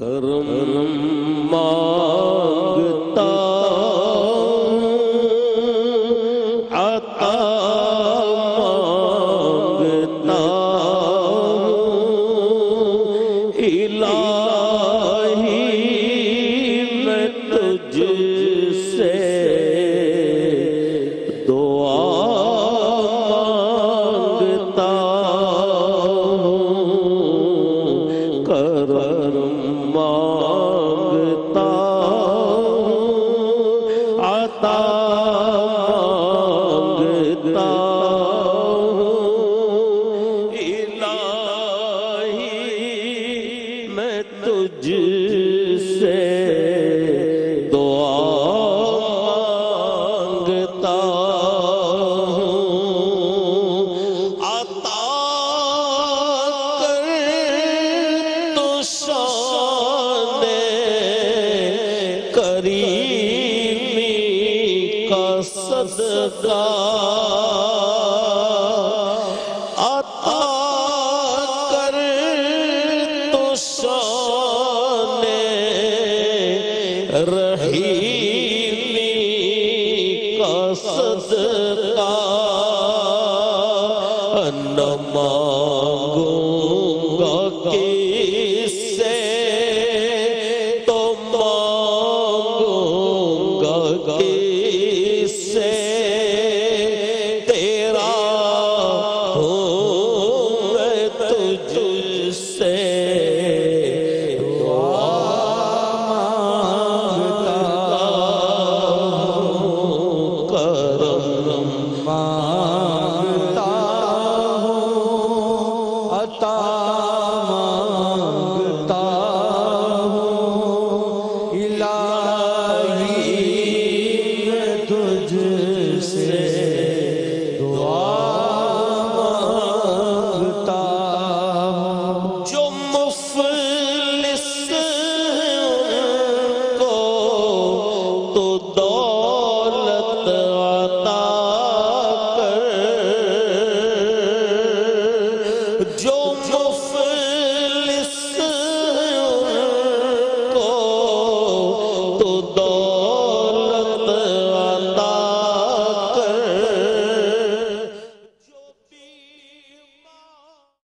کرم مانگتا مانگتا ہوں عطا مانگتا ہوں الہی میں تجھ سے دعا مانگتا کریمی کا صدقہ عطا کر تو شان رحیمی کا صدقہ نہ مانگو مانگتا ہوں عطا مانگتا ہوں الہی تجھ سے۔ جو